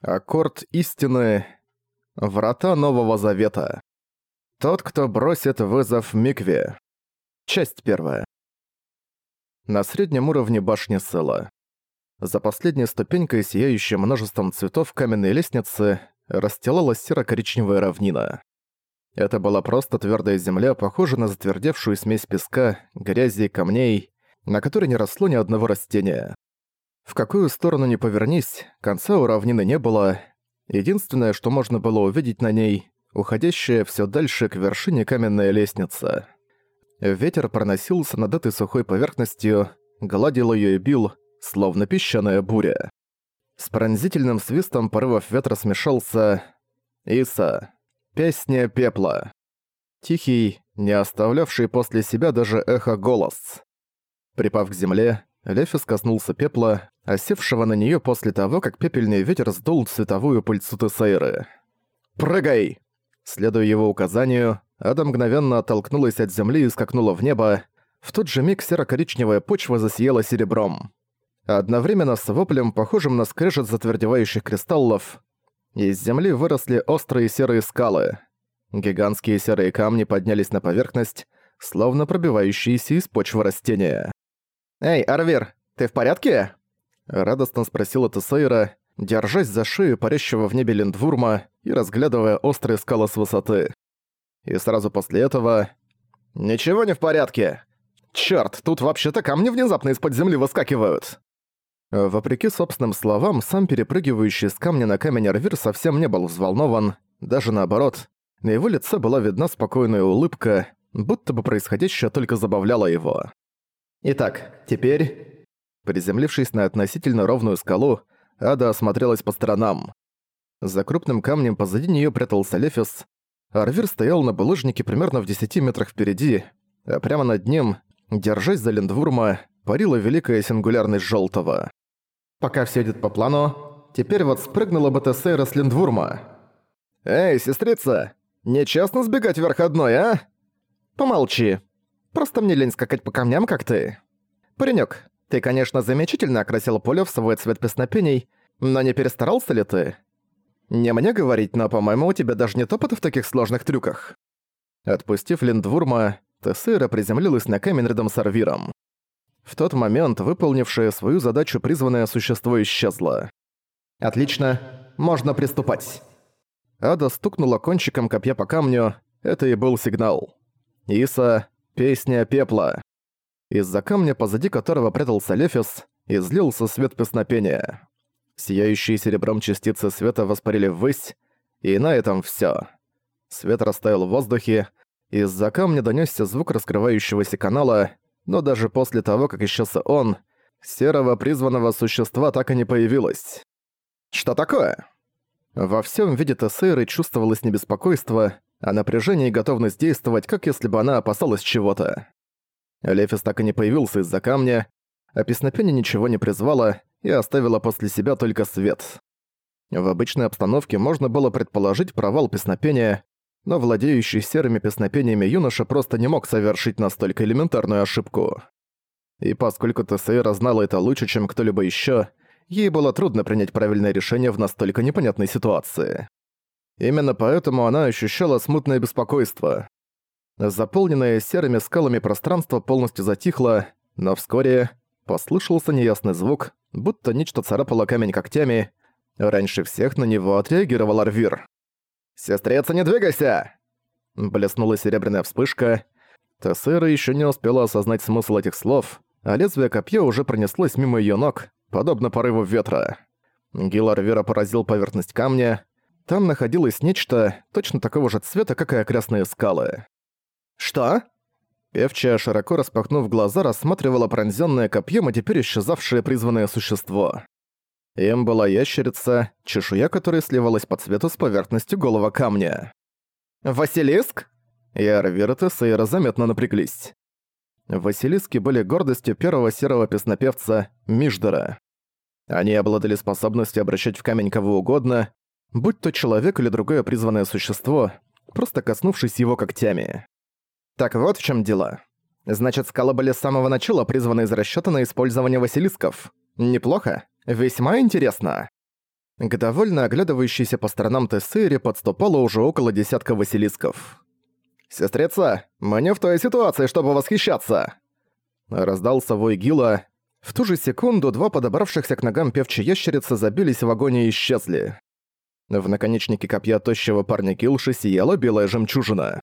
Аккорд истины. Врата Нового Завета. Тот, кто бросит вызов Микве. Часть первая. На среднем уровне башни Села. За последней ступенькой, сияющей множеством цветов каменной лестницы, расстилалась серо-коричневая равнина. Это была просто твердая земля, похожая на затвердевшую смесь песка, грязи и камней, на которой не росло ни одного растения. В какую сторону ни повернись, конца у равнины не было. Единственное, что можно было увидеть на ней, уходящая все дальше к вершине каменная лестница. Ветер проносился над этой сухой поверхностью, гладил ее и бил, словно песчаная буря. С пронзительным свистом порывов ветра смешался Иса. Песня пепла. Тихий, не оставлявший после себя даже эхо голос. Припав к земле, Лефис коснулся пепла, осевшего на нее после того, как пепельный ветер сдул цветовую пыльцу Тесейры. «Прыгай!» Следуя его указанию, Ада мгновенно оттолкнулась от земли и скакнула в небо. В тот же миг серо-коричневая почва засияла серебром. Одновременно с воплем, похожим на скрежет затвердевающих кристаллов, из земли выросли острые серые скалы. Гигантские серые камни поднялись на поверхность, словно пробивающиеся из почвы растения. «Эй, Арвир, ты в порядке?» Радостно спросила Тесейра, держась за шею парящего в небе Линдвурма и разглядывая острые скалы с высоты. И сразу после этого... «Ничего не в порядке! Чёрт, тут вообще-то камни внезапно из-под земли выскакивают!» Вопреки собственным словам, сам перепрыгивающий с камня на камень Арвир совсем не был взволнован, даже наоборот. На его лице была видна спокойная улыбка, будто бы происходящее только забавляло его. Итак, теперь... Приземлившись на относительно ровную скалу, Ада осмотрелась по сторонам. За крупным камнем позади неё прятался Лефис. Арвир стоял на булыжнике примерно в 10 метрах впереди, а прямо над ним, держась за Линдвурма, парила великая сингулярность Жёлтого. «Пока всё идёт по плану, теперь вот спрыгнула бы Тесейра с Линдвурма». «Эй, сестрица, нечестно сбегать вверх одной, а?» «Помолчи», Просто мне лень скакать по камням, как ты. Паренёк, ты, конечно, замечательно окрасил поле в свой цвет песнопений, но не перестарался ли ты? Не мне говорить, но, по-моему, у тебя даже нет опыта в таких сложных трюках. Отпустив Линдвурма, Тессейра приземлилась на камень рядом с Арвиром. В тот момент выполнившее свою задачу призванное существо исчезло. «Отлично, можно приступать». Ада стукнула кончиком копья по камню, это и был сигнал. Иса, Песня пепла. Из-за камня, позади которого прятался Лефис, излился свет песнопения. Сияющие серебром частицы света воспарили ввысь, и на этом всё. Свет растаял в воздухе, из-за камня донёсся звук раскрывающегося канала, но даже после того, как исчез он, серого призванного существа так и не появилось. «Что такое?» Во всем виде Тессейры чувствовалось не беспокойство, а напряжение и готовность действовать, как если бы она опасалась чего-то. Лефис так и не появился из-за камня, а песнопение ничего не призвало и оставило после себя только свет. В обычной обстановке можно было предположить провал песнопения, но владеющий серыми песнопениями юноша просто не мог совершить настолько элементарную ошибку. И поскольку Тесейра знала это лучше, чем кто-либо еще, ей было трудно принять правильное решение в настолько непонятной ситуации. Именно поэтому она ощущала смутное беспокойство. Заполненное серыми скалами пространство полностью затихло, но вскоре послышался неясный звук, будто нечто царапало камень когтями. Раньше всех на него отреагировал Арвир. «Сестрица, не двигайся!» Блеснула серебряная вспышка. Тессера еще не успела осознать смысл этих слов, а лезвие копья уже пронеслось мимо ее ног, подобно порыву ветра. Гил Арвира поразил поверхность камня, там находилось нечто точно такого же цвета, как и окрестные скалы. «Что?» Певчая, широко распахнув глаза, рассматривала пронзённое копьем и теперь исчезавшее призванное существо. Им была ящерица, чешуя которой сливалась по цвету с поверхностью голого камня. «Василиск?» Арвир и Сейра заметно напряглись. Василиски были гордостью первого серого песнопевца Миждера. Они обладали способностью обращать в камень кого угодно, будь то человек или другое призванное существо, просто коснувшись его когтями. Так вот в чем дело. Значит, скалы были с самого начала призваны из расчёта на использование василисков. Неплохо. Весьма интересно. К довольно оглядывающейся по сторонам Тессейре подступало уже около десятка василисков. «Сестрица, мы не в той ситуации, чтобы восхищаться!» Раздался вой Гила. В ту же секунду два подобравшихся к ногам певчей ящерицы забились в огонь и исчезли. В наконечнике копья тощего парня Килши сияла белая жемчужина.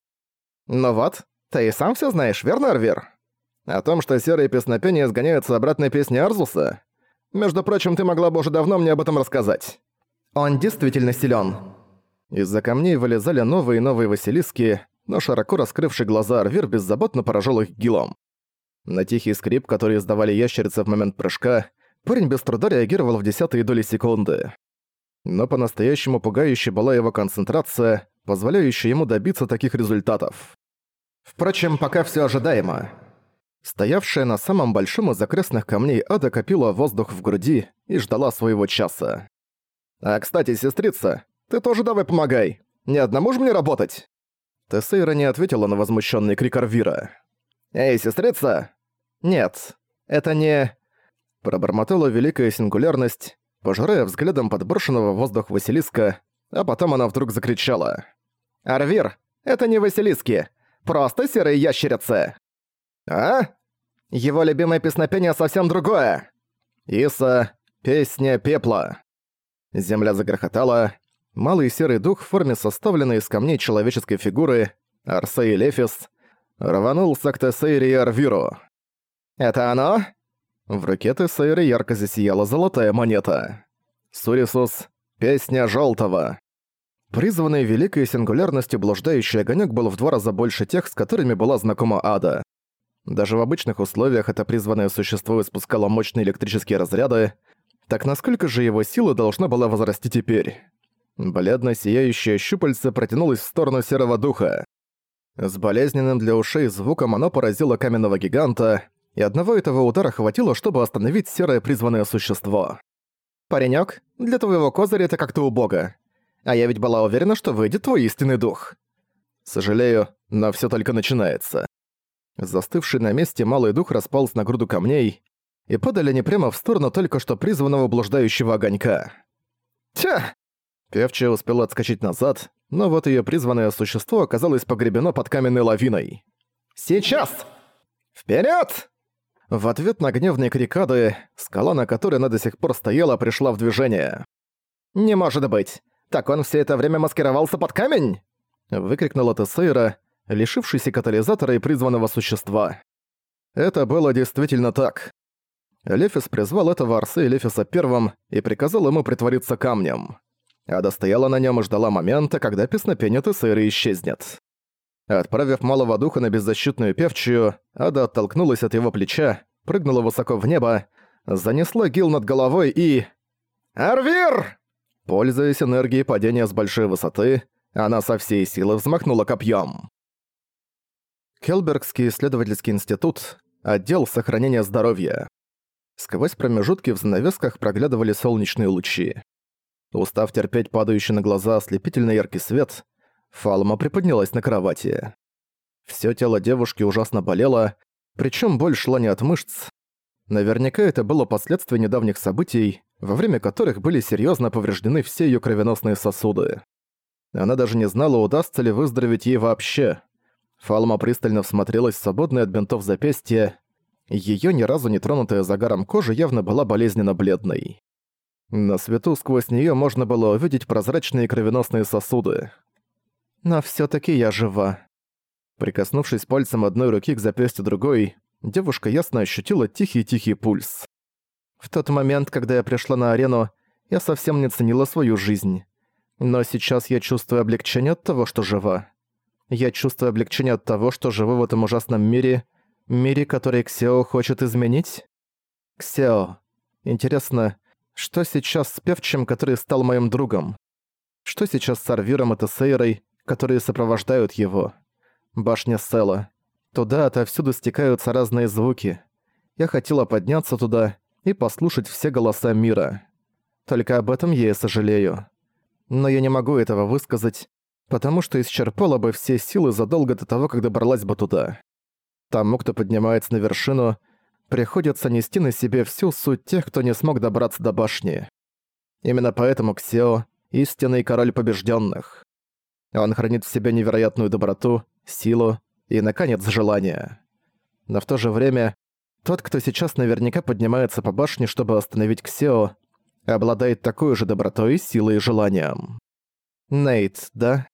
«Ну вот, ты и сам все знаешь, верно, Арвир? О том, что серые песнопения сгоняются обратной песни Арзуса? Между прочим, ты могла бы уже давно мне об этом рассказать». Он действительно силен. Из-за камней вылезали новые и новые Василиски, но широко раскрывший глаза Арвир беззаботно поражал их гилом. На тихий скрип, который издавали ящерицы в момент прыжка, парень без труда реагировал в десятые доли секунды. Но по-настоящему пугающей была его концентрация, позволяющая ему добиться таких результатов. Впрочем, пока все ожидаемо. Стоявшая на самом большом из окрестных камней ада копила воздух в груди и ждала своего часа. «А, кстати, сестрица, ты тоже давай помогай. Не одному же мне работать!» Тесейра не ответила на возмущенный крик Арвира. «Эй, сестрица!» «Нет, это не...» Пробормотала великая сингулярность, пожирая взглядом подброшенного в воздух Василиска, а потом она вдруг закричала. «Арвир, это не Василиски, просто серые ящерицы!» «А? Его любимое песнопение совсем другое!» «Иса, песня пепла!» Земля загрохотала. Малый серый дух в форме составленной из камней человеческой фигуры, Арсей Лефис, рванулся к Тесейре и Арвиру. «Это оно?» В руке Тесейры ярко засияла золотая монета. Сурисус — песня Желтого. Призванный великой сингулярностью блуждающий огонек был в два раза больше тех, с которыми была знакома Ада. Даже в обычных условиях это призванное существо испускало мощные электрические разряды, так насколько же его сила должна была возрасти теперь? Бледно сияющее щупальце протянулось в сторону серого духа. С болезненным для ушей звуком оно поразило каменного гиганта, и одного этого удара хватило, чтобы остановить серое призванное существо. «Паренёк, для твоего козыря это как-то убого. А я ведь была уверена, что выйдет твой истинный дух». «Сожалею, но всё только начинается». Застывший на месте малый дух распался на груду камней, и падали они прямо в сторону только что призванного блуждающего огонька. «Тя!» Певчая успела отскочить назад, но вот её призванное существо оказалось погребено под каменной лавиной. «Сейчас! Вперёд!» В ответ на гневные крикады, скала, на которой она до сих пор стояла, пришла в движение. «Не может быть! Так он все это время маскировался под камень?» Выкрикнула Тесейра, лишившийся катализатора и призванного существа. Это было действительно так. Лефис призвал этого Арсе Лефиса первым и приказал ему притвориться камнем. Ада стояла на нем и ждала момента, когда песнопение Тесейры исчезнет. Отправив малого духа на беззащитную певчую, Ада оттолкнулась от его плеча, прыгнула высоко в небо, занесла гил над головой и... «Арвир!» Пользуясь энергией падения с большой высоты, она со всей силы взмахнула копьем. Келбергский исследовательский институт, отдел сохранения здоровья. Сквозь промежутки в занавесках проглядывали солнечные лучи. Устав терпеть падающий на глаза ослепительно яркий свет, Фалма приподнялась на кровати. Всё тело девушки ужасно болело, причём боль шла не от мышц. Наверняка это было последствие недавних событий, во время которых были серьёзно повреждены все её кровеносные сосуды. Она даже не знала, удастся ли выздороветь ей вообще. Фалма пристально всмотрелась в свободное от бинтов запястье, Её ни разу не тронутая загаром кожа явно была болезненно бледной. На свету сквозь неё можно было увидеть прозрачные кровеносные сосуды. Но всё-таки я жива. Прикоснувшись пальцем одной руки к запястью другой, девушка ясно ощутила тихий-тихий пульс. В тот момент, когда я пришла на арену, я совсем не ценила свою жизнь. Но сейчас я чувствую облегчение от того, что жива. Я чувствую облегчение от того, что живу в этом ужасном мире — Мире, который Ксео хочет изменить? Ксео. Интересно, что сейчас с певчим, который стал моим другом? Что сейчас с Арвиром и Тесейрой, которые сопровождают его? Башня Села. Туда отовсюду стекаются разные звуки. Я хотела подняться туда и послушать все голоса мира. Только об этом я и сожалею. Но я не могу этого высказать, потому что исчерпала бы все силы задолго до того, как добралась бы туда. Тому, кто поднимается на вершину, приходится нести на себе всю суть тех, кто не смог добраться до башни. Именно поэтому Ксео — истинный король побежденных. Он хранит в себе невероятную доброту, силу и, наконец, желание. Но в то же время, тот, кто сейчас наверняка поднимается по башне, чтобы остановить Ксео, обладает такой же добротой, силой и желанием. Нейт, да?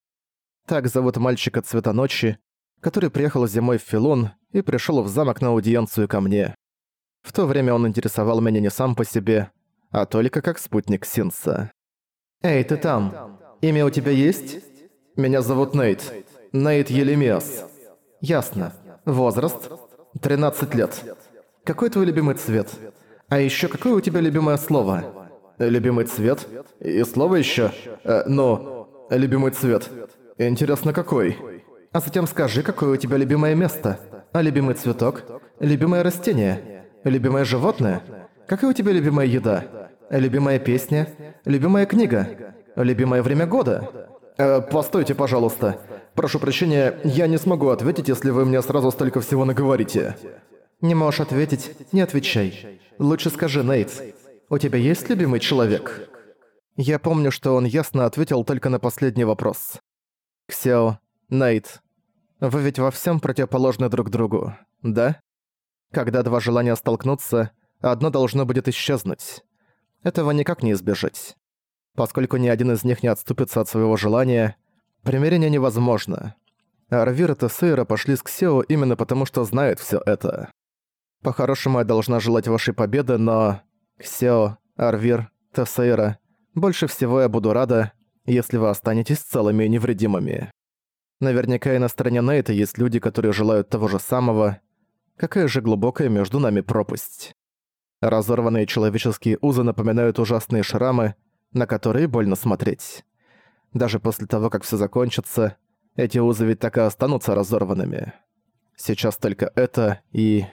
Так зовут мальчика цвета ночи, который приехал зимой в Филон и пришел в замок на аудиенцию ко мне. В то время он интересовал меня не сам по себе, а только как спутник Синса. «Эй, ты там! Имя у тебя есть?» «Меня зовут Нейт. Нейт Елемиас». «Ясно. Возраст?» «13 лет. Какой твой любимый цвет? А еще какое у тебя любимое слово?» «Любимый цвет? И слово еще? Э, ну, любимый цвет. Интересно, какой?» «А затем скажи, какое у тебя любимое место? А любимый цветок? Любимое растение? Любимое животное? Какая у тебя любимая еда? Любимая песня? Любимая книга? Любимое время года? Э, постойте, пожалуйста. Прошу прощения, я не смогу ответить, если вы мне сразу столько всего наговорите. Не можешь ответить? Не отвечай. Лучше скажи, Нейт, у тебя есть любимый человек? Я помню, что он ясно ответил только на последний вопрос. Ксяо, Нейт, вы ведь во всем противоположны друг другу, да? Когда два желания столкнутся, одно должно будет исчезнуть. Этого никак не избежать. Поскольку ни один из них не отступится от своего желания, примирение невозможно. Арвир и Тессейра пошли с Ксео именно потому, что знают все это. По-хорошему, я должна желать вашей победы, но... Ксео, Арвир, Тессейра, больше всего я буду рада, если вы останетесь целыми и невредимыми. Наверняка и на стороне Нейта есть люди, которые желают того же самого, Какая же глубокая между нами пропасть. Разорванные человеческие узы напоминают ужасные шрамы, на которые больно смотреть. Даже после того, как все закончится, эти узы ведь так и останутся разорванными. Сейчас только это и...